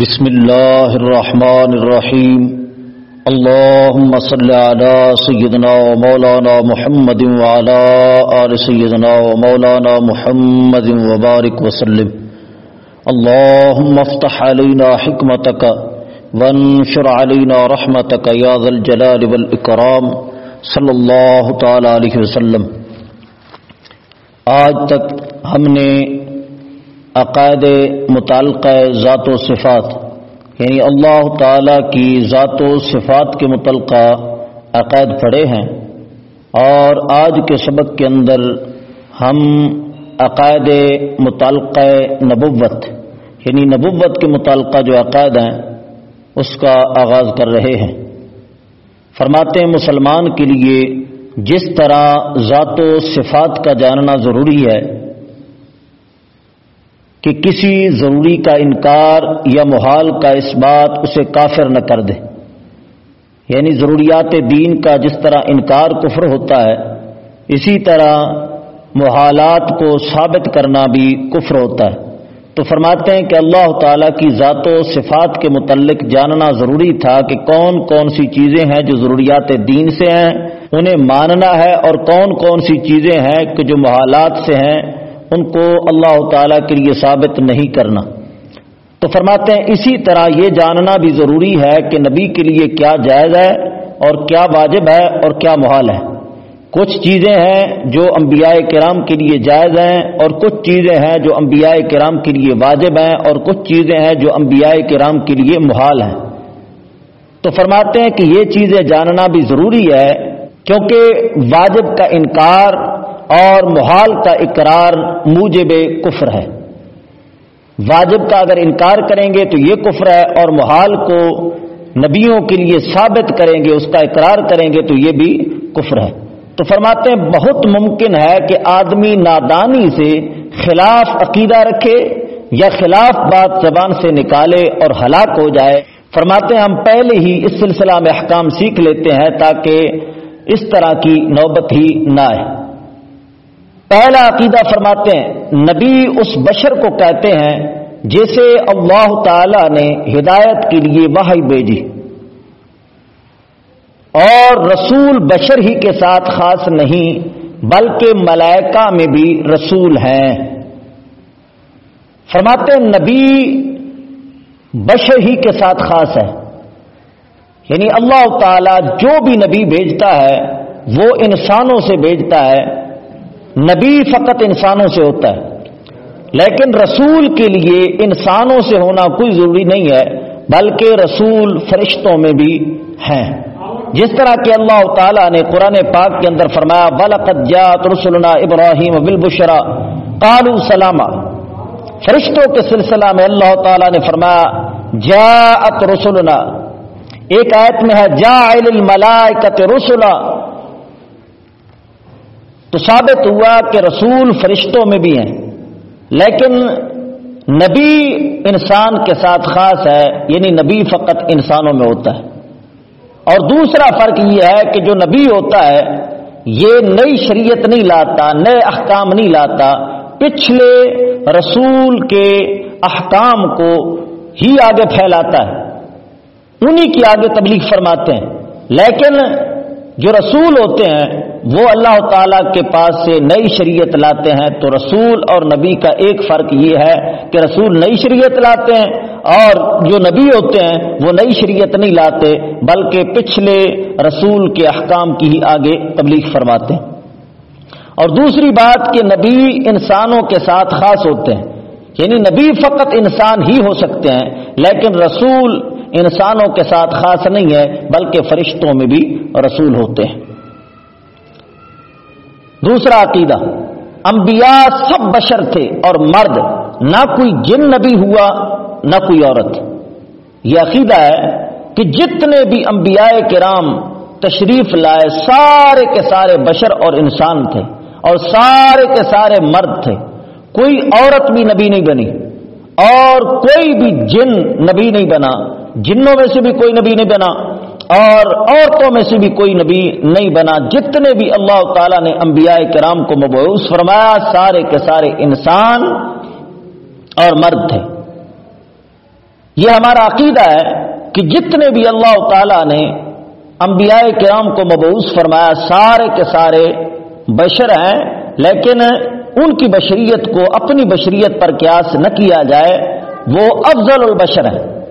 بسم الله الرحمن الرحيم اللهم صل على سيدنا ومولانا محمد وعلى آل سيدنا ومولانا محمد وبارك وسلم اللهم افتح علينا حكمتك وانشر علينا رحمتك يا ذا الجلال والإكرام صلى الله تعالى عليه وسلم آج تک ہم نے عقائد متعلقہ ذات و صفات یعنی اللہ تعالی کی ذات و صفات کے متعلقہ عقائد پڑھے ہیں۔ اور آج کے سبق کے اندر ہم عقائد متعلقہ نبوت یعنی نبوت کے متعلقہ جو عقائد ہیں، اس کا آغاز کر رہے ہیں۔ فرماتے ہیں مسلمان کے لیے جس طرح ذات و صفات کا جاننا ضروری ہے کہ کسی ضروری کا انکار یا محال کا اس بات اسے کافر نہ کر دے۔ یعنی ضروریات دین کا جس طرح انکار کفر ہوتا ہے، اسی طرح محالات کو ثابت کرنا بھی کفر ہوتا ہے۔ تو فرماتے ہیں کہ اللہ تعالیٰ کی ذات و صفات کے متعلق جاننا ضروری تھا کہ کون کون سی چیزیں ہیں جو ضروریات دین سے ہیں، انہیں ماننا ہے اور کون کون سی چیزیں ہیں کہ جو محالات سے ہیں ان کو اللہ تعالی کے لیے ثابت نہیں کرنا۔ تو فرماتے ہیں، اسی طرح یہ جاننا بھی ضروری ہے کہ نبی کے لیے کیا جائز ہے اور کیا واجب ہے اور کیا محال ہے۔ کچھ چیزیں ہیں جو انبیاء کرام کے لیے جائز ہیں اور کچھ چیزیں ہیں جو انبیاء کرام کے لیے واجب ہیں اور کچھ چیزیں ہیں جو انبیاء کرام کے لیے محال ہیں۔ تو فرماتے ہیں کہ یہ چیزیں جاننا بھی ضروری ہے کیونکہ واجب کا انکار اور محال کا اقرار موجب کفر ہے۔ واجب کا اگر انکار کریں گے تو یہ کفر ہے اور محال کو نبیوں کے لیے ثابت کریں گے، اس کا اقرار کریں گے تو یہ بھی کفر ہے۔ تو فرماتے ہیں بہت ممکن ہے کہ آدمی نادانی سے خلاف عقیدہ رکھے یا خلاف بات زبان سے نکالے اور ہلاک ہو جائے۔ فرماتے ہیں ہم پہلے ہی اس سلسلہ میں احکام سیکھ لیتے ہیں تاکہ اس طرح کی نوبت ہی نہ آئے۔ پہلا عقیدہ فرماتے ہیں، نبی اس بشر کو کہتے ہیں جیسے اللہ تعالی نے ہدایت کے لیے وحی بھیجی۔ اور رسول بشر ہی کے ساتھ خاص نہیں، بلکہ ملائکہ میں بھی رسول ہیں۔ فرماتے ہیں، نبی بشر ہی کے ساتھ خاص ہے۔ یعنی اللہ تعالی جو بھی نبی بھیجتا ہے، وہ انسانوں سے بھیجتا ہے۔ نبی فقط انسانوں سے ہوتا ہے۔ لیکن رسول کے لیے انسانوں سے ہونا کوئی ضروری نہیں ہے، بلکہ رسول فرشتوں میں بھی ہیں۔ جس طرح کہ اللہ تعالیٰ نے قرآن پاک کے اندر فرمایا بالقت جات رسولنا ابراہیم بالبشرا قالو سلامہ فرشتوں کے سلسلہ میں اللہ تعالیٰ نے فرمایا، جاءت رسولنا ایک آیت میں ہے جا الملائکت رسولہ تو ثابت ہوا کہ رسول فرشتوں میں بھی ہیں۔ لیکن نبی انسان کے ساتھ خاص ہے یعنی نبی فقط انسانوں میں ہوتا ہے۔ اور دوسرا فرق یہ ہے کہ جو نبی ہوتا ہے، یہ نئی شریعت نہیں لاتا، نئے احکام نہیں لاتا۔ پچھلے رسول کے احکام کو ہی آگے پھیلاتا ہے۔ انہی کی آگے تبلیغ فرماتے ہیں۔ لیکن جو رسول ہوتے ہیں وہ اللہ تعالی کے پاس سے نئی شریعت لاتے ہیں تو رسول اور نبی کا ایک فرق یہ ہے کہ رسول نئی شریعت لاتے ہیں اور جو نبی ہوتے ہیں وہ نئی شریعت نہیں لاتے بلکہ پچھلے رسول کے احکام کی ہی آگے تبلیغ فرماتے ہیں۔ اور دوسری بات کہ نبی انسانوں کے ساتھ خاص ہوتے ہیں یعنی نبی فقط انسان ہی ہو سکتے ہیں، لیکن رسول انسانوں کے ساتھ خاص نہیں ہے، بلکہ فرشتوں میں بھی رسول ہوتے ہیں۔ دوسرا عقیدہ، انبیاء سب بشر تھے اور مرد، نہ کوئی جن نبی ہوا، نہ کوئی عورت۔ یہ عقیدہ ہے کہ جتنے بھی انبیاء کرام تشریف لائے، سارے کے سارے بشر اور انسان تھے اور سارے کے سارے مرد تھے۔ کوئی عورت بھی نبی نہیں بنی اور کوئی بھی جن نبی نہیں بنا۔ جنوں میں سے بھی کوئی نبی نہیں بنا۔ اور عورتوں میں سے بھی کوئی نبی نہیں بنا جتنے بھی اللہ تعالیٰ نے انبیاء کرام کو مبوس فرمایا، سارے کے سارے انسان اور مرد تھے۔ یہ ہمارا عقیدہ ہے کہ جتنے بھی اللہ تعالی نے انبیاء کرام کو مبوس فرمایا، سارے کے سارے بشر ہیں، لیکن ان کی بشریت کو اپنی بشریت پر قیاس نہ کیا جائے، وہ افضل البشر ہیں۔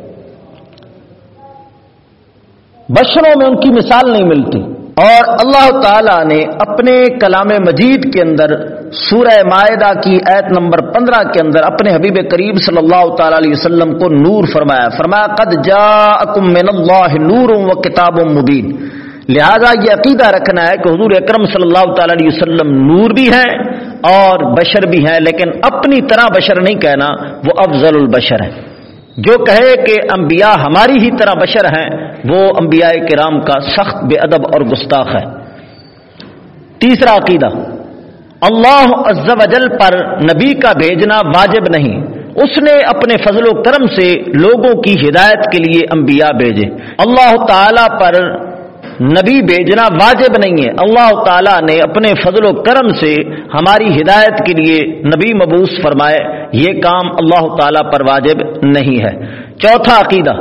بشروں میں ان کی مثال نہیں ملتی۔ اور اللہ تعالی نے اپنے کلام مجید کے اندر سورہ معاہدہ کی ایت نمبر پندرہ کے اندر اپنے حبیب کریم صلی اللہ تعالی علیہ وسلم کو نور فرمایا۔ فرمایا، قد جا من اللہ نور و کتاب مبین۔ لہذا یہ عقیدہ رکھنا ہے کہ حضور اکرم صلی اللہ تعالی علیہ وسلم نور بھی ہیں اور بشر بھی ہیں، لیکن اپنی طرح بشر نہیں کہنا، وہ افضل البشر ہے جو کہے کہ انبیاء ہماری ہی طرح بشر ہیں، وہ انبیاء کرام کا سخت بے ادب اور گستاخ ہے۔ تیسرا عقیدہ، اللہ عز و جل پر نبی کا بھیجنا واجب نہیں۔ اس نے اپنے فضل و کرم سے لوگوں کی ہدایت کے لیے انبیاء بھیجے۔ اللہ تعالی پر نبی بھیجنا واجب نہیں ہے۔ اللہ تعالیٰ نے اپنے فضل و کرم سے ہماری ہدایت کے لیے نبی مبوس فرمائے۔ یہ کام اللہ تعالیٰ پر واجب نہیں ہے۔ چوتھا عقیدہ،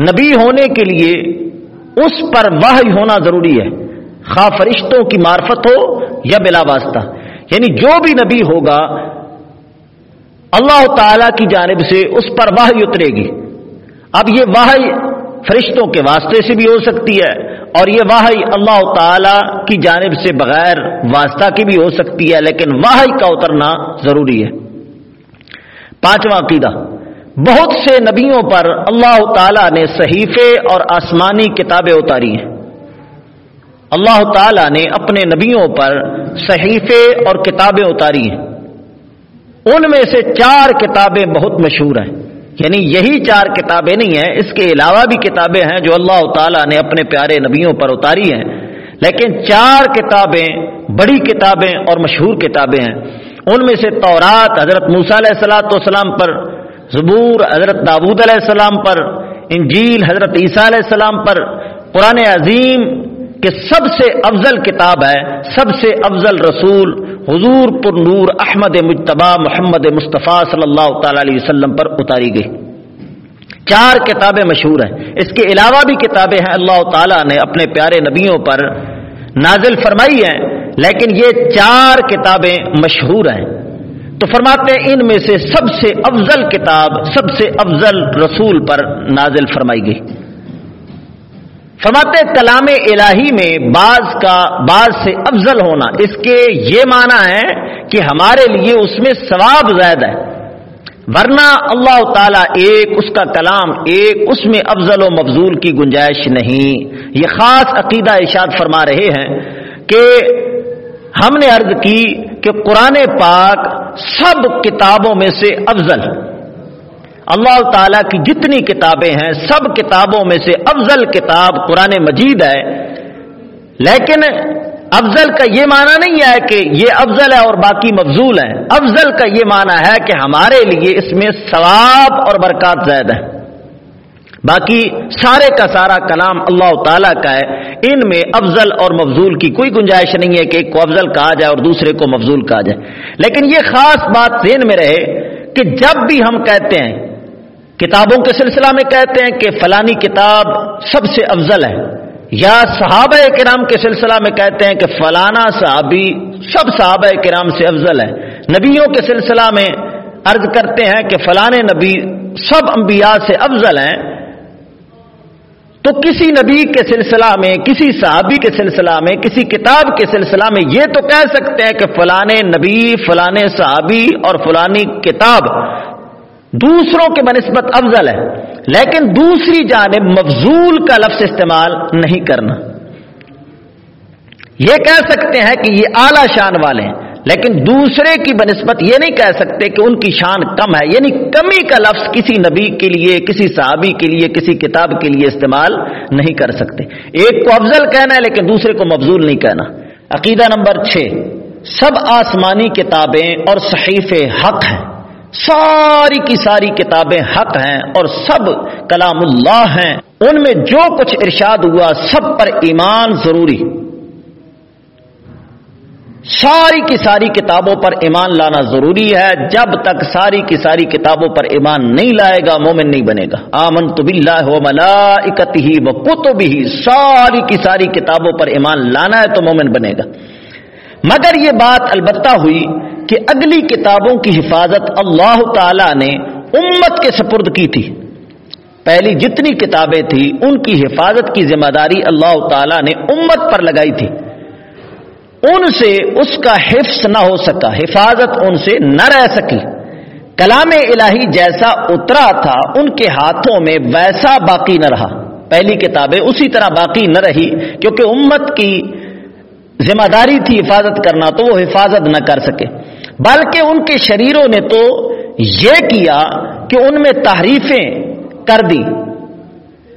نبی ہونے کے لیے اس پر واہ ہونا ضروری ہے۔ خواہ فرشتوں کی معرفت ہو یا بلا واسطہ۔ یعنی جو بھی نبی ہوگا، اللہ تعالی کی جانب سے اس پر واہ اترے گی۔ اب یہ واہ فرشتوں کے واسطے سے بھی ہو سکتی ہے اور یہ واحد اللہ تعالی کی جانب سے بغیر واسطہ کی بھی ہو سکتی ہے، لیکن واحد کا اترنا ضروری ہے۔ پانچواں عقیدہ، بہت سے نبیوں پر اللہ تعالی نے صحیفے اور آسمانی کتابیں اتاری ہیں۔ اللہ تعالی نے اپنے نبیوں پر صحیفے اور کتابیں اتاری ہیں۔ ان میں سے چار کتابیں بہت مشہور ہیں۔ یعنی یہی چار کتابیں نہیں ہیں، اس کے علاوہ بھی کتابیں ہیں جو اللہ تعالیٰ نے اپنے پیارے نبیوں پر اتاری ہیں۔ لیکن چار کتابیں، بڑی کتابیں اور مشہور کتابیں ہیں۔ ان میں سے تورات حضرت موسیٰ علیہ السلاۃ والسلام پر، زبور حضرت داود علیہ السلام پر، انجیل حضرت عیسیٰ علیہ السلام پر۔ قرآن عظیم کہ سب سے افضل کتاب ہے، سب سے افضل رسول حضور پر نور احمد مجتبہ محمد مصطفیٰ صلی اللہ تعالی علیہ وسلم پر اتاری گئی۔ چار کتابیں مشہور ہیں۔ اس کے علاوہ بھی کتابیں ہیں۔ اللہ تعالیٰ نے اپنے پیارے نبیوں پر نازل فرمائی ہیں، لیکن یہ چار کتابیں مشہور ہیں۔ تو فرماتے ہیں، ان میں سے سب سے افضل کتاب، سب سے افضل رسول پر نازل فرمائی گئی۔ فرماتے کلام الہی میں بعض کا بعض سے افضل ہونا۔ اس کے یہ معنی ہے کہ ہمارے لیے اس میں ثواب زیادہ ہے۔ ورنہ اللہ تعالیٰ ایک اس کا کلام، ایک اس میں افضل و مفضول کی گنجائش نہیں۔ یہ خاص عقیدہ ارشاد فرما رہے ہیں کہ ہم نے عرض کی کہ قرآن پاک سب کتابوں میں سے افضل۔ اللہ تعالی کی جتنی کتابیں ہیں، سب کتابوں میں سے افضل کتاب قرآن مجید ہے۔ لیکن افضل کا یہ معنی نہیں ہے کہ یہ افضل ہے اور باقی مفضول ہے افضل کا یہ معنی ہے کہ ہمارے لیے اس میں ثواب اور برکات زیادہ ہے۔ باقی سارے کا سارا کلام اللہ تعالیٰ کا ہے۔ ان میں افضل اور مفضول کی کوئی گنجائش نہیں ہے کہ ایک کو افضل کہا جائے اور دوسرے کو مفضول کہا جائے۔ لیکن یہ خاص بات ذہن میں رہے کہ جب بھی ہم کہتے ہیں کتابوں کے سلسلہ میں کہتے ہیں کہ فلانی کتاب سب سے افضل ہے۔ یا صحابہ کرام کے سلسلہ میں کہتے ہیں کہ فلانا صحابی سب صحابہ کرام سے افضل ہے۔ نبیوں کے سلسلہ میں عرض کرتے ہیں کہ فلانے نبی سب انبیاء سے افضل ہیں۔ تو کسی نبی کے سلسلہ میں، کسی صحابی کے سلسلہ میں، کسی کتاب کے سلسلہ میں یہ تو کہہ سکتے ہیں کہ فلانے نبی، فلانے صحابی اور فلانی کتاب دوسروں کے بنسبت افضل ہے، لیکن دوسری جانب مفضول کا لفظ استعمال نہیں کرنا۔ یہ کہہ سکتے ہیں کہ یہ اعلی شان والے ہیں، لیکن دوسرے کی بنسبت یہ نہیں کہہ سکتے کہ ان کی شان کم ہے۔ یعنی کمی کا لفظ کسی نبی کے لیے، کسی صحابی کے لیے، کسی کتاب کے لیے استعمال نہیں کر سکتے۔ ایک کو افضل کہنا ہے، لیکن دوسرے کو مفضول نہیں کہنا۔ عقیدہ نمبر چھ، سب آسمانی کتابیں اور صحیف حق ہیں۔ ساری کی ساری کتابیں حق ہیں اور سب کلام اللہ ہیں۔ ان میں جو کچھ ارشاد ہوا سب پر ایمان ضروری۔ ساری کی ساری کتابوں پر ایمان لانا ضروری ہے۔ جب تک ساری کی ساری کتابوں پر ایمان نہیں لائے گا، مومن نہیں بنے گا۔ آمن تو بلّہ و ملا ہی و کتب ہی ساری کی ساری کتابوں پر ایمان لانا ہے تو مومن بنے گا۔ مگر یہ بات البتہ ہوئی کہ اگلی کتابوں کی حفاظت اللہ تعالی نے امت کے سپرد کی تھی۔ پہلی جتنی کتابیں تھیں ان کی حفاظت کی ذمہ داری اللہ تعالی نے امت پر لگائی تھی۔ ان سے اس کا حفظ نہ ہو سکا، حفاظت ان سے نہ رہ سکی۔ کلام الہی جیسا اترا تھا، ان کے ہاتھوں میں ویسا باقی نہ رہا۔ پہلی کتابیں اسی طرح باقی نہ رہی، کیونکہ امت کی ذمہ داری تھی حفاظت کرنا تو وہ حفاظت نہ کر سکے۔ بلکہ ان کے شریروں نے تو یہ کیا کہ ان میں تحریفیں کر دی،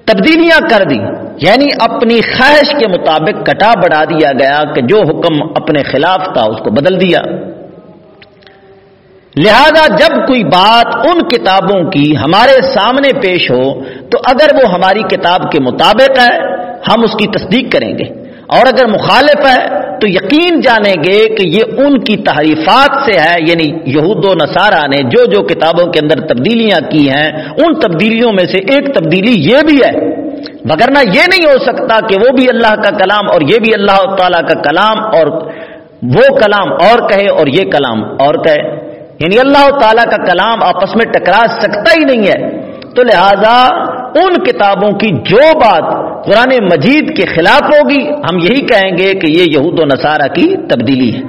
تبدیلیاں کر دی یعنی اپنی خواہش کے مطابق کٹا بڑھا دیا گیا کہ جو حکم اپنے خلاف تھا اس کو بدل دیا۔ لہذا جب کوئی بات ان کتابوں کی ہمارے سامنے پیش ہو، تو اگر وہ ہماری کتاب کے مطابق ہے، ہم اس کی تصدیق کریں گے۔ اور اگر مخالف ہے تو یقین جانیں گے کہ یہ ان کی تحریفات سے ہے یعنی یہود و نصارہ نے جو جو کتابوں کے اندر تبدیلیاں کی ہیں، ان تبدیلیوں میں سے ایک تبدیلی یہ بھی ہے۔ وگرنہ یہ نہیں ہو سکتا کہ وہ بھی اللہ کا کلام اور یہ بھی اللہ تعالی کا کلام اور وہ کلام اور کہے اور یہ کلام اور کہے۔ یعنی اللہ تعالیٰ کا کلام آپس میں ٹکرا سکتا ہی نہیں ہے۔ تو لہذا ان کتابوں کی جو بات قرآن مجید کے خلاف ہوگی، ہم یہی کہیں گے کہ یہ یہود و نصارہ کی تبدیلی ہے۔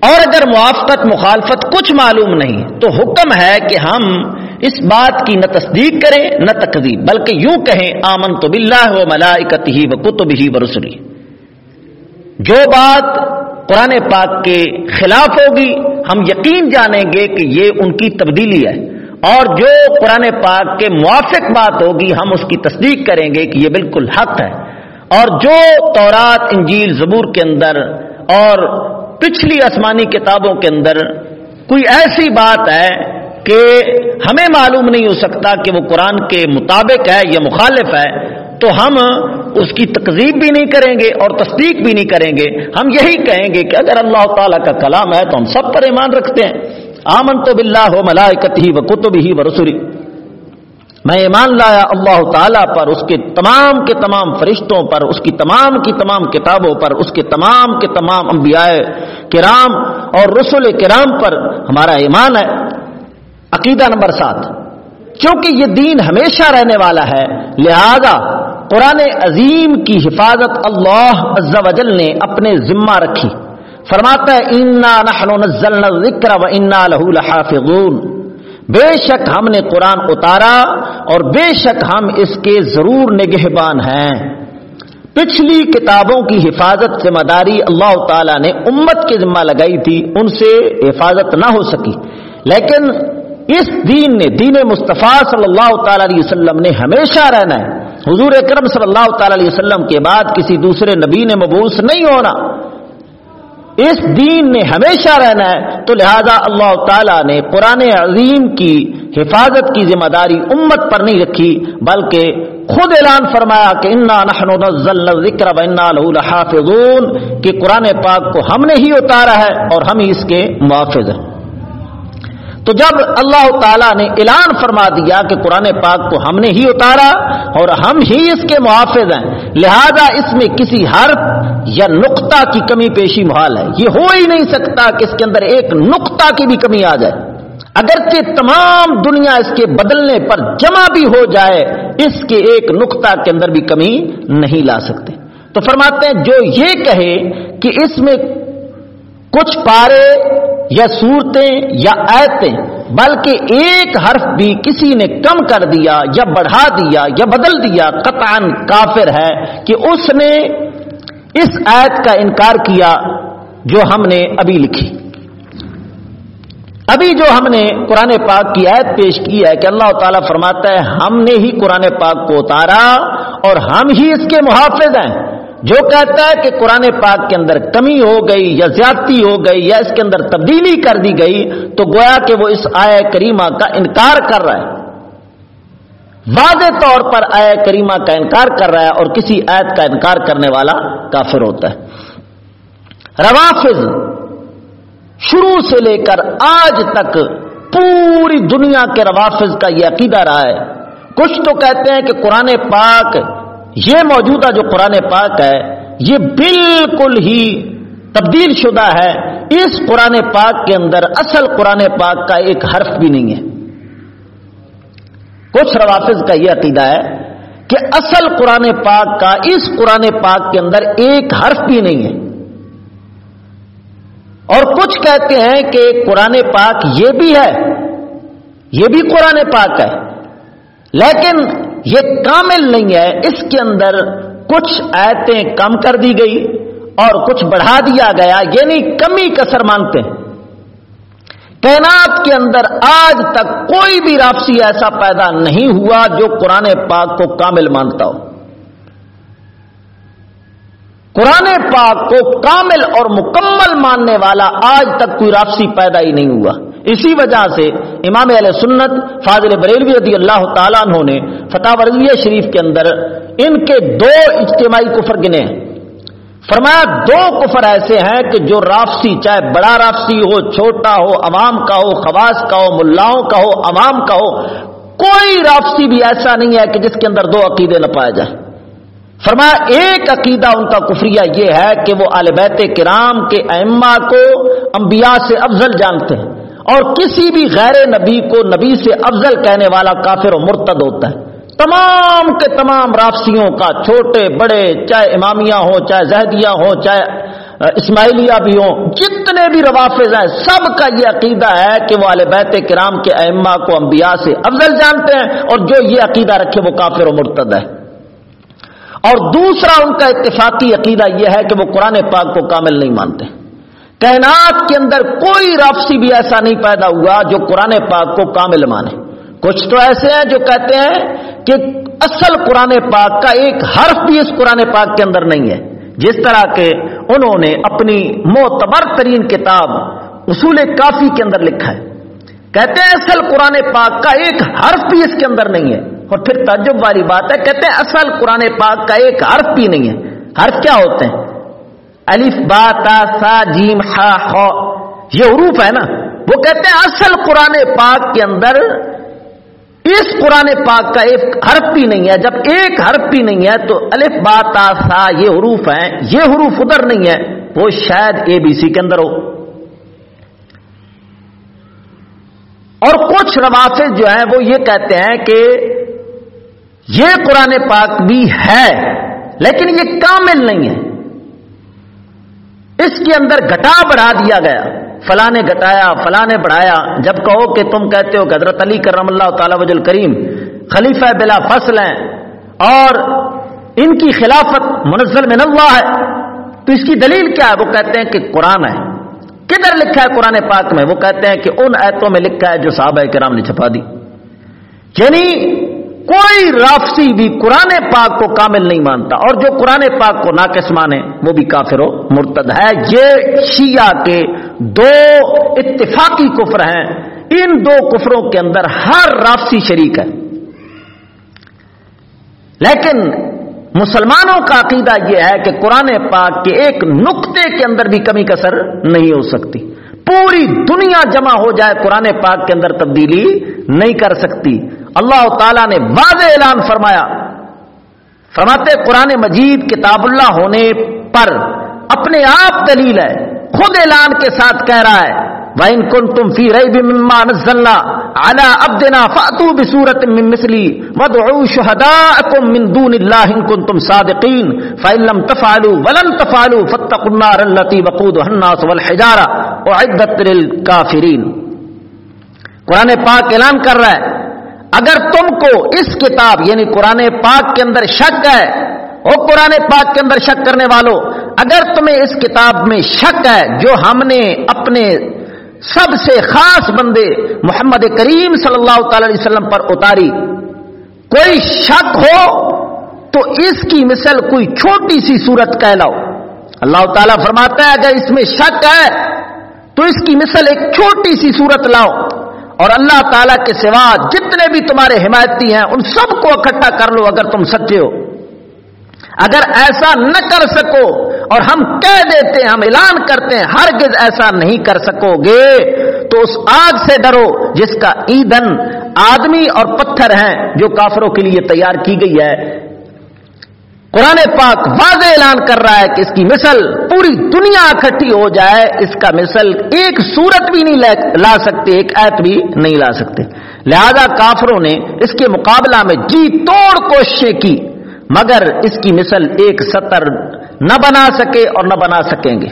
اور اگر موافقت، مخالفت کچھ معلوم نہیں، تو حکم ہے کہ ہم اس بات کی نہ تصدیق کریں، نہ تقدیب بلکہ یوں کہیں آمن تو بلّہ و ملائکت ہی و کتب ہی و رسلی۔ جو بات قرآن پاک کے خلاف ہوگی، ہم یقین جانیں گے کہ یہ ان کی تبدیلی ہے۔ اور جو قرآن پاک کے موافق بات ہوگی، ہم اس کی تصدیق کریں گے کہ یہ بالکل حق ہے۔ اور جو تورات، انجیل، زبور کے اندر اور پچھلی آسمانی کتابوں کے اندر کوئی ایسی بات ہے کہ ہمیں معلوم نہیں ہو سکتا کہ وہ قرآن کے مطابق ہے یا مخالف ہے، تو ہم اس کی تقزیب بھی نہیں کریں گے اور تصدیق بھی نہیں کریں گے۔ ہم یہی کہیں گے کہ اگر اللہ تعالیٰ کا کلام ہے تو ہم سب پر ایمان رکھتے ہیں۔ آمن تو بلّہ ہو ملائکت ہی و کتب ہی و رسوری میں ایمان لایا اللہ تعالیٰ پر، اس کے تمام کے تمام فرشتوں پر، اس کی تمام کی تمام کتابوں پر، اس کے تمام کے تمام انبیاء کرام اور رسول کرام پر ہمارا ایمان ہے۔ عقیدہ نمبر سات کیونکہ یہ دین ہمیشہ رہنے والا ہے، لہذا قرآن عظیم کی حفاظت اللہ عز و جل نے اپنے ذمہ رکھی۔ فرماتا ہے انا نحن نزلنا الذکر و انا له لحافظون. بے شک ہم نے قرآن اتارا اور بے شک ہم اس کے ضرور نگہبان ہیں۔ پچھلی کتابوں کی حفاظت ذمہ داری اللہ تعالی نے امت کے ذمہ لگائی تھی، ان سے حفاظت نہ ہو سکی۔ لیکن اس دین نے، دین مصطفیٰ صلی اللہ تعالی علیہ وسلم نے ہمیشہ رہنا ہے۔ حضور اکرم صلی اللہ تعالی علیہ وسلم کے بعد کسی دوسرے نبی نے مبوس نہیں ہونا۔ اس دین نے ہمیشہ رہنا ہے، تو لہذا اللہ تعالیٰ نے قرآن عظیم کی حفاظت کی ذمہ داری امت پر نہیں رکھی، بلکہ خود اعلان فرمایا کہ انا نحن نزلنا الذکر له لحافظون، کہ قرآن پاک کو ہم نے ہی اتارا ہے اور ہم ہی اس کے محافظ ہیں۔ تو جب اللہ تعالیٰ نے اعلان فرما دیا کہ قرآن پاک کو ہم نے ہی اتارا اور ہم ہی اس کے محافظ ہیں، لہذا اس میں کسی حرف یا نقطہ کی کمی پیشی محال ہے۔ یہ ہو ہی نہیں سکتا کہ اس کے اندر ایک نقطہ کی بھی کمی آ جائے۔ اگرچہ تمام دنیا اس کے بدلنے پر جمع بھی ہو جائے، اس کے ایک نقطہ کے اندر بھی کمی نہیں لا سکتے۔ تو فرماتے ہیں، جو یہ کہے کہ اس میں کچھ پارے یا صورتیں یا ایتیں بلکہ ایک حرف بھی کسی نے کم کر دیا یا بڑھا دیا یا بدل دیا، قطعا کافر ہے کہ اس نے اس ایت کا انکار کیا جو ہم نے ابھی لکھی۔ ابھی جو ہم نے قرآن پاک کی آیت پیش کی ہے کہ اللہ تعالیٰ فرماتا ہے، ہم نے ہی قرآن پاک کو اتارا اور ہم ہی اس کے محافظ ہیں۔ جو کہتا ہے کہ قرآن پاک کے اندر کمی ہو گئی یا زیادتی ہو گئی یا اس کے اندر تبدیلی کر دی گئی، تو گویا کہ وہ اس آئے کریمہ کا انکار کر رہا ہے۔ واضح طور پر آئے کریمہ کا انکار کر رہا ہے اور کسی آیت کا انکار کرنے والا کافر ہوتا ہے۔ روافظ شروع سے لے کر آج تک پوری دنیا کے روافظ کا یہ عقیدہ رہا ہے۔ کچھ تو کہتے ہیں کہ قرآن پاک یہ موجودہ جو قرآن پاک ہے، یہ بالکل ہی تبدیل شدہ ہے۔ اس قرآن پاک کے اندر اصل قرآن پاک کا ایک حرف بھی نہیں ہے۔ کچھ روافظ کا یہ عقیدہ ہے کہ اصل قرآن پاک کا اس قرآن پاک کے اندر ایک حرف بھی نہیں ہے۔ اور کچھ کہتے ہیں کہ قرآن پاک یہ بھی ہے، یہ بھی قرآن پاک ہے۔ لیکن یہ کامل نہیں ہے۔ اس کے اندر کچھ ایتیں کم کر دی گئی اور کچھ بڑھا دیا گیا یعنی کمی کسر مانتے ہیں۔ تعینات کے اندر آج تک کوئی بھی رافسی ایسا پیدا نہیں ہوا جو قرآن پاک کو کامل مانتا ہو۔ قرآن پاک کو کامل اور مکمل ماننے والا آج تک کوئی رافسی پیدا ہی نہیں ہوا۔ اسی وجہ سے امام علیہ سنت فاضل بریلوی رضی اللہ تعالیٰ عنہ نے فتح رضویہ شریف کے اندر ان کے دو اجتماعی کفر گنے ہیں۔ فرمایا دو کفر ایسے ہیں کہ جو رافسی چاہے بڑا رافسی ہو، چھوٹا ہو، عوام کا ہو، خواص کا ہو، ملاؤں کا ہو، عوام کا ہو، کوئی رافسی بھی ایسا نہیں ہے کہ جس کے اندر دو عقیدے نہ پائے جائے فرمایا ایک عقیدہ ان کا کفریہ یہ ہے کہ وہ آل بیت کرام کے ائمہ کو انبیاء سے افضل جانتے ہیں۔ اور کسی بھی غیر نبی کو نبی سے افضل کہنے والا کافر و مرتد ہوتا ہے۔ تمام کے تمام رافسیوں کا چھوٹے، بڑے، چاہے امامیہ ہوں، چاہے زہدیہ ہوں، چاہے اسماعیلیہ بھی ہوں، جتنے بھی روافظ ہیں، سب کا یہ عقیدہ ہے کہ وہ بیت کرام کے ائمہ کو انبیاء سے افضل جانتے ہیں اور جو یہ عقیدہ رکھے وہ کافر و مرتد ہے۔ اور دوسرا ان کا اتفاقی عقیدہ یہ ہے کہ وہ قرآن پاک کو کامل نہیں مانتے۔ کائنات کے اندر کوئی رافسی بھی ایسا نہیں پیدا ہوا جو قرآن پاک کو کامل مانے۔ کچھ تو ایسے ہیں جو کہتے ہیں کہ اصل قرآن پاک کا ایک حرف بھی اس قرآن پاک کے اندر نہیں ہے۔ جس طرح کے انہوں نے اپنی معتبر ترین کتاب اصول کافی کے اندر لکھا ہے۔ کہتے ہیں اصل قرآن پاک کا ایک حرف بھی اس کے اندر نہیں ہے۔ اور پھر تعجب والی بات ہے، کہتے ہیں اصل قرآن پاک کا ایک حرف بھی نہیں ہے۔ حرف کیا ہوتے ہیں؟ الف با تا سا جیم ہا خو۔ یہ حروف ہے نا۔ وہ کہتے ہیں اصل قرآن پاک کے اندر اس قرآن پاک کا ایک حرف بھی نہیں ہے۔ جب ایک حرف بھی نہیں ہے تو الف با تا سا یہ حروف ہیں۔ یہ حروف ادھر نہیں ہے وہ شاید اے بی سی کے اندر ہو۔ اور کچھ روافظ جو ہیں وہ یہ کہتے ہیں کہ یہ قرآن پاک بھی ہے، لیکن یہ کامل نہیں ہے۔ اس کے اندر گھٹا بڑھا دیا گیا۔ فلاں نے گھٹایا، فلاں نے بڑھایا۔ جب کہو کہ تم کہتے ہو کہ حضرت علی کرم اللہ تعالی وج کریم خلیفہ بلا فصل ہیں اور ان کی خلافت منزل میں اللہ ہے، تو اس کی دلیل کیا ہے؟ وہ کہتے ہیں کہ قرآن ہے۔ کدھر لکھا ہے قرآن پاک میں؟ وہ کہتے ہیں کہ ان ایتوں میں لکھا ہے جو صحابہ کرام نے چھپا دی۔ یعنی کوئی رافسی بھی قرآن پاک کو کامل نہیں مانتا اور جو قرآن پاک کو ناقص مانے وہ بھی کافر و مرتد ہے۔ یہ شیعہ کے دو اتفاقی کفر ہیں۔ ان دو کفروں کے اندر ہر رافسی شریک ہے۔ لیکن مسلمانوں کا عقیدہ یہ ہے کہ قرآن پاک کے ایک نقطے کے اندر بھی کمی کسر نہیں ہو سکتی۔ پوری دنیا جمع ہو جائے قرآن پاک کے اندر تبدیلی نہیں کر سکتی۔ اللہ تعالی نے واضح اعلان فرمایا۔ فرماتے قرآن مجید کتاب اللہ ہونے پر اپنے آپ دلیل ہے۔ خود اعلان کے ساتھ کہہ رہا ہے، وَإِن كُنْتُمْ فِي رَيْبٍ مِّمَّا نَزَّلْنَا عَلَىٰ عَبْدِنَا فَأْتُوا بِسُورَةٍ مِّن مِّثْلِهِ وَادْعُوا شُهَدَاءَكُم مِّن دُونِ اللَّهِ إِن كُنتُمْ صَادِقِينَ۔ فَإِن لَّمْ تَفْعَلُوا وَلَن تَفْعَلُوا فَاتَّقُوا النَّارَ الَّتِي وَقُودُهَا النَّاسُ وَالْحِجَارَةُ أُعِدَّتْ لِلْكَافِرِينَ۔ قرآن پاک اعلان کر رہا ہے۔ اگر تم کو اس کتاب یعنی قرآن پاک کے اندر شک ہے، او قرآن پاک کے اندر شک کرنے والوں اگر تمہیں اس کتاب میں شک ہے جو ہم نے اپنے سب سے خاص بندے محمد کریم صلی اللہ تعالی علیہ وسلم پر اتاری، کوئی شک ہو تو اس کی مثل کوئی چھوٹی سی صورت کہہ لاؤ اللہ تعالیٰ فرماتا ہے، اگر اس میں شک ہے تو اس کی مثل ایک چھوٹی سی صورت لاؤ۔ اور اللہ تعالی کے سوا جتنے بھی تمہارے حمایتی ہیں، ان سب کو اکٹھا کر لو اگر تم سچے ہو۔ اگر ایسا نہ کر سکو اور ہم کہہ دیتے ہیں، ہم اعلان کرتے ہیں، ہرگز ایسا نہیں کر سکو گے، تو اس آگ سے ڈرو جس کا ایندھن آدمی اور پتھر ہیں جو کافروں کے لیے تیار کی گئی ہے۔ قرآن پاک واضح اعلان کر رہا ہے کہ اس کی مثل پوری دنیا اکٹھی ہو جائے، اس کا مثل ایک صورت بھی نہیں لا سکتے، ایک ایت بھی نہیں لا سکتے۔ لہذا کافروں نے اس کے مقابلہ میں جی توڑ کوششیں کی، مگر اس کی مثل ایک سطر نہ بنا سکے اور نہ بنا سکیں گے۔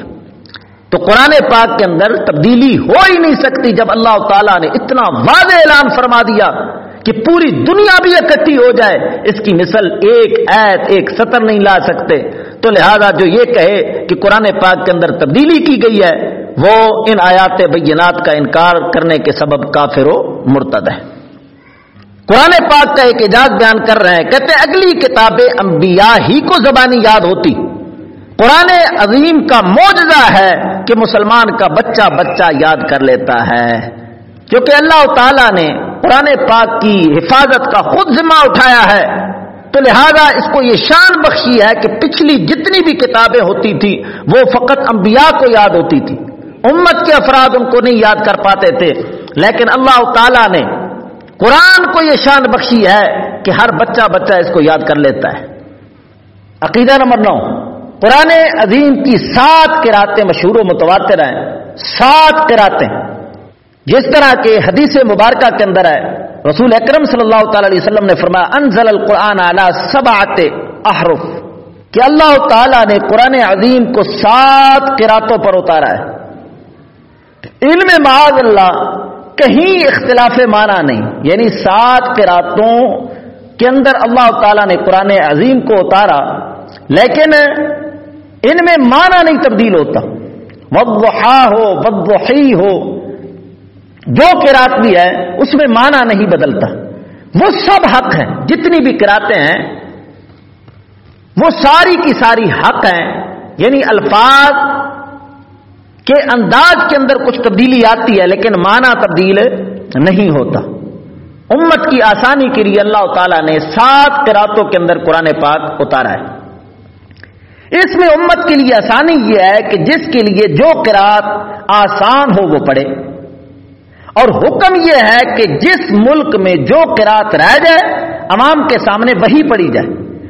تو قرآن پاک کے اندر تبدیلی ہو ہی نہیں سکتی جب اللہ تعالیٰ نے اتنا واضح اعلان فرما دیا۔ کہ پوری دنیا بھی اکٹھی ہو جائے، اس کی مثل ایک ایت ایک سطر نہیں لا سکتے۔ تو لہذا جو یہ کہے کہ قرآن پاک کے اندر تبدیلی کی گئی ہے، وہ ان آیات بینات کا انکار کرنے کے سبب کافر و مرتد ہے۔ قرآن پاک کا ایک اعجاز بیان کر رہے ہیں، کہتے ہیں، اگلی کتابیں انبیاء ہی کو زبانی یاد ہوتی۔ قرآن عظیم کا موجزہ ہے کہ مسلمان کا بچہ بچہ یاد کر لیتا ہے۔ کیونکہ اللہ تعالیٰ نے قرآن پاک کی حفاظت کا خود ذمہ اٹھایا ہے، تو لہذا اس کو یہ شان بخشی ہے کہ پچھلی جتنی بھی کتابیں ہوتی تھی وہ فقط انبیاء کو یاد ہوتی تھی امت کے افراد ان کو نہیں یاد کر پاتے تھے، لیکن اللہ تعالیٰ نے قرآن کو یہ شان بخشی ہے کہ ہر بچہ بچہ اس کو یاد کر لیتا ہے۔ عقیدہ نمبر نو، قرآن عظیم کی سات کراطیں مشہور و متواتر ہیں۔ سات کراطیں جس طرح کے حدیث مبارکہ کے اندر ہے، رسول اکرم صلی اللہ تعالی علیہ وسلم نے فرمایا، انزل القرآن اعلی سب احرف۔ کہ اللہ تعالی نے قرآن عظیم کو سات قراتوں پر اتارا ہے۔ علم معاذ اللہ کہیں اختلاف معنی نہیں یعنی سات قراتوں کے اندر اللہ تعالی نے قرآن عظیم کو اتارا، لیکن ان میں معنی نہیں تبدیل ہوتا۔ وضحا ہو وضحی ہو جو کراط بھی ہے، اس میں معنی نہیں بدلتا۔ وہ سب حق ہیں، جتنی بھی کراتے ہیں، وہ ساری کی ساری حق ہیں۔ یعنی الفاظ کے انداز کے اندر کچھ تبدیلی آتی ہے، لیکن معنی تبدیل نہیں ہوتا۔ امت کی آسانی کے لیے اللہ تعالیٰ نے سات کراتوں کے اندر قرآن پاک اتارا ہے۔ اس میں امت کے لیے آسانی یہ ہے کہ جس کے لیے جو کراط آسان ہو وہ پڑے اور حکم یہ ہے کہ جس ملک میں جو قرات رہ جائے، عوام کے سامنے وہی پڑی جائے۔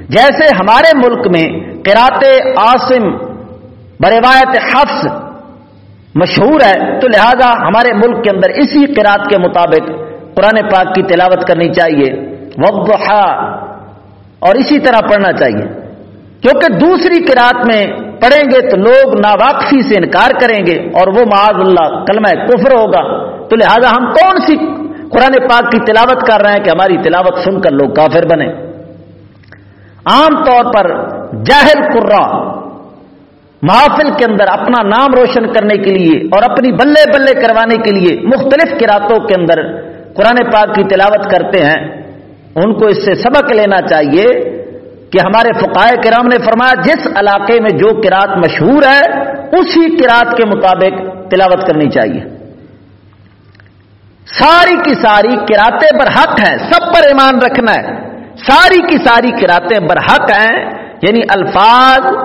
جیسے ہمارے ملک میں قرات آسم بروایت حفظ مشہور ہے، تو لہذا ہمارے ملک کے اندر اسی قرات کے مطابق قرآن پاک کی تلاوت کرنی چاہیے۔ وضحا اور اسی طرح پڑھنا چاہیے۔ کیونکہ دوسری قرات میں پڑھیں گے تو لوگ ناواقفی سے انکار کریں گے اور وہ معاذ اللہ کلمہ کفر ہوگا۔ تو لہذا ہم کون سی قرآن پاک کی تلاوت کر رہے ہیں کہ ہماری تلاوت سن کر لوگ کافر بنے؟ عام طور پر جاہل قرا محافل کے اندر اپنا نام روشن کرنے کے لیے اور اپنی بلے بلے کروانے کے لیے مختلف کراطوں کے اندر قرآن پاک کی تلاوت کرتے ہیں۔ ان کو اس سے سبق لینا چاہیے کہ ہمارے فقائے کرام نے فرمایا جس علاقے میں جو کراط مشہور ہے، اسی کراط کے مطابق تلاوت کرنی چاہیے۔ ساری کی ساری کراطیں برحق ہیں، سب پر ایمان رکھنا ہے۔ ساری کی ساری کراطیں برحق ہیں یعنی الفاظ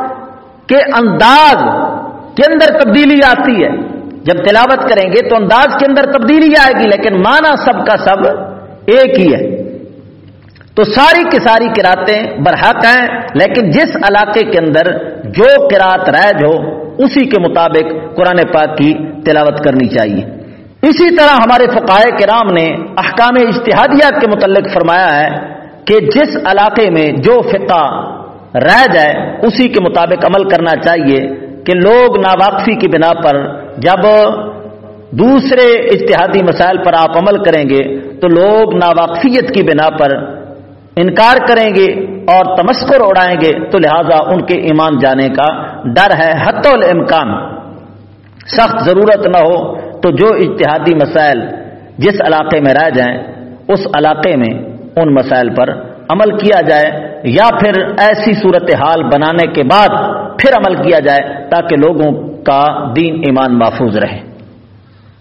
کے انداز کے اندر تبدیلی آتی ہے۔ جب تلاوت کریں گے تو انداز کے اندر تبدیلی آئے گی، لیکن مانا سب کا سب ایک ہی ہے۔ تو ساری کی ساری کراطیں برحق ہیں، لیکن جس علاقے کے اندر جو کراط رائج ہو، اسی کے مطابق قرآن پاک کی تلاوت کرنی چاہیے۔ اسی طرح ہمارے فقائے کرام نے احکام اشتہادیات کے متعلق فرمایا ہے کہ جس علاقے میں جو فقہ رہ جائے اسی کے مطابق عمل کرنا چاہیے کہ لوگ ناواقفی کی بنا پر جب دوسرے اشتہادی مسائل پر آپ عمل کریں گے، تو لوگ ناواقفیت کی بنا پر انکار کریں گے اور تمسکر اڑائیں گے، تو لہذا ان کے ایمان جانے کا ڈر ہے حت الامکان۔ سخت ضرورت نہ ہو تو جو اجتہادی مسائل جس علاقے میں رہ جائیں، اس علاقے میں ان مسائل پر عمل کیا جائے، یا پھر ایسی صورتحال بنانے کے بعد پھر عمل کیا جائے تاکہ لوگوں کا دین ایمان محفوظ رہے۔